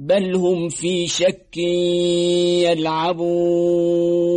بل هم في شك يلعبون.